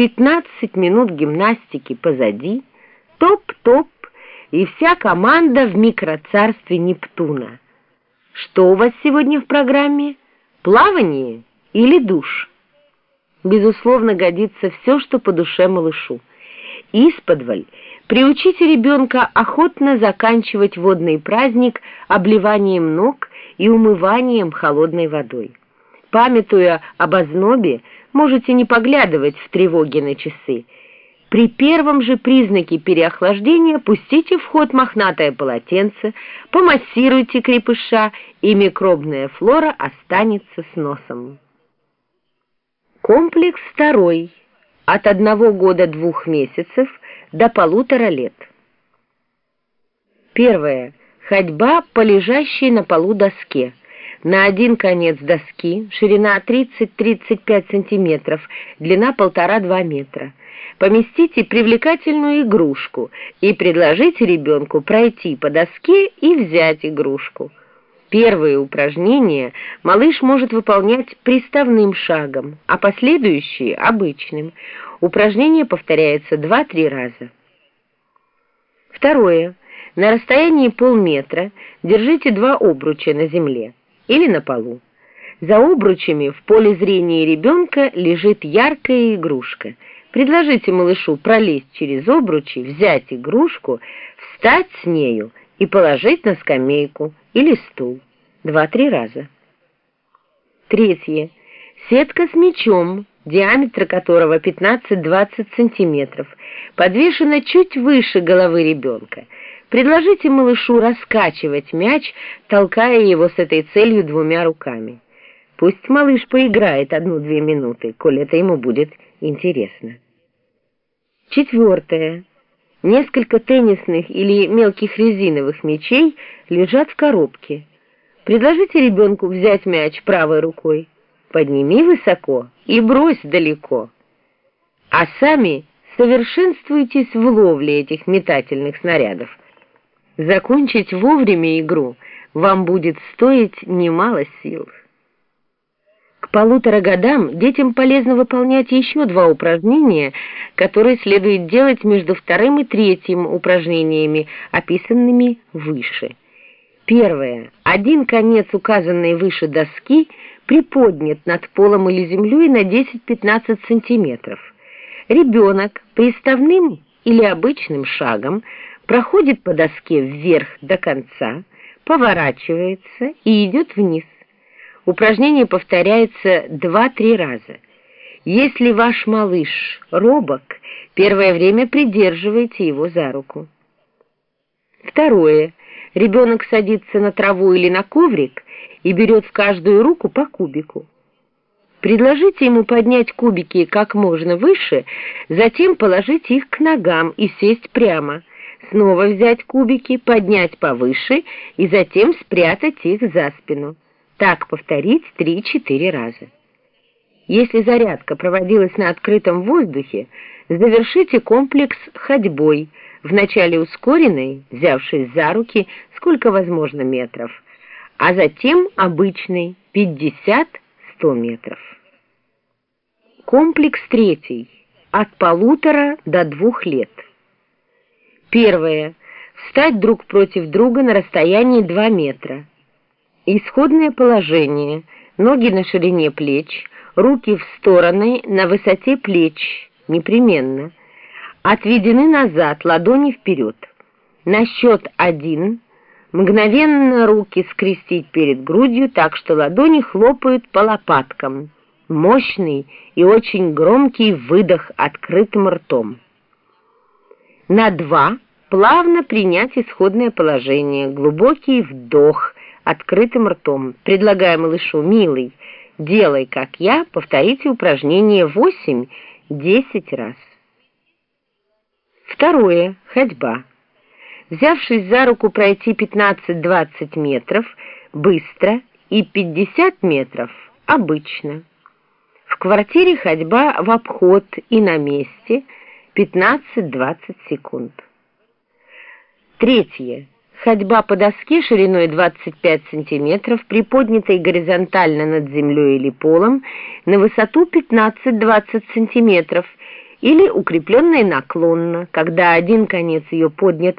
15 минут гимнастики позади, топ-топ, и вся команда в микроцарстве Нептуна. Что у вас сегодня в программе? Плавание или душ? Безусловно, годится все, что по душе малышу. Исподволь приучите ребенка охотно заканчивать водный праздник обливанием ног и умыванием холодной водой. Памятуя об ознобе, можете не поглядывать в тревоге на часы. При первом же признаке переохлаждения пустите в ход мохнатое полотенце, помассируйте крепыша, и микробная флора останется с носом. Комплекс второй. От одного года двух месяцев до полутора лет. Первое. Ходьба по лежащей на полу доске на один конец доски, ширина 30-35 см, длина 1,5-2 метра. Поместите привлекательную игрушку и предложите ребенку пройти по доске и взять игрушку. Первые упражнения малыш может выполнять приставным шагом, а последующие — обычным. Упражнение повторяется 2-3 раза. Второе. На расстоянии полметра держите два обруча на земле или на полу. За обручами в поле зрения ребенка лежит яркая игрушка. Предложите малышу пролезть через обручи, взять игрушку, встать с нею и положить на скамейку или стул. Два-три раза. Третье. Сетка с мячом, диаметр которого 15-20 сантиметров, подвешена чуть выше головы ребенка. Предложите малышу раскачивать мяч, толкая его с этой целью двумя руками. Пусть малыш поиграет одну-две минуты, коль это ему будет интересно. Четвертое. Несколько теннисных или мелких резиновых мячей лежат в коробке. Предложите ребенку взять мяч правой рукой. Подними высоко и брось далеко. А сами совершенствуйтесь в ловле этих метательных снарядов. Закончить вовремя игру вам будет стоить немало сил. К полутора годам детям полезно выполнять еще два упражнения, которые следует делать между вторым и третьим упражнениями, описанными выше. Первое. Один конец указанной выше доски приподнят над полом или землей на 10-15 сантиметров. Ребенок приставным или обычным шагом проходит по доске вверх до конца, поворачивается и идет вниз. Упражнение повторяется 2-3 раза. Если ваш малыш робок, первое время придерживайте его за руку. Второе. Ребенок садится на траву или на коврик и берет в каждую руку по кубику. Предложите ему поднять кубики как можно выше, затем положить их к ногам и сесть прямо – снова взять кубики, поднять повыше и затем спрятать их за спину. Так повторить 3-4 раза. Если зарядка проводилась на открытом воздухе, завершите комплекс ходьбой, вначале ускоренной, взявшись за руки сколько возможно метров, а затем обычной 50-100 метров. Комплекс третий. От полутора до двух лет. Первое. Встать друг против друга на расстоянии 2 метра. Исходное положение. Ноги на ширине плеч, руки в стороны на высоте плеч, непременно. Отведены назад, ладони вперед. На счет один мгновенно руки скрестить перед грудью так, что ладони хлопают по лопаткам. Мощный и очень громкий выдох открытым ртом. На два плавно принять исходное положение, глубокий вдох открытым ртом, предлагая малышу «Милый, делай, как я», повторите упражнение 8-10 раз. Второе. Ходьба. Взявшись за руку пройти 15-20 метров, быстро, и 50 метров, обычно. В квартире ходьба в обход и на месте – 15-20 секунд. Третье. Ходьба по доске шириной 25 см, приподнятой горизонтально над землей или полом, на высоту 15-20 см или укрепленной наклонно, когда один конец ее поднят